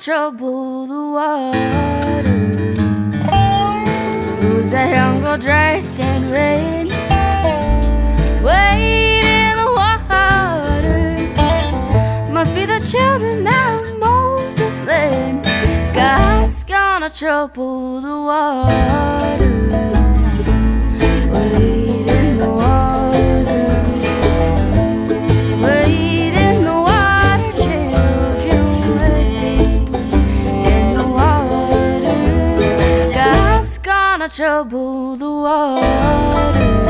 trouble the water. Who's that young girl dressed in red? Wait in the water. Must be the children that Moses led. God's gonna trouble the water. Wait in the water. I'll trouble the water.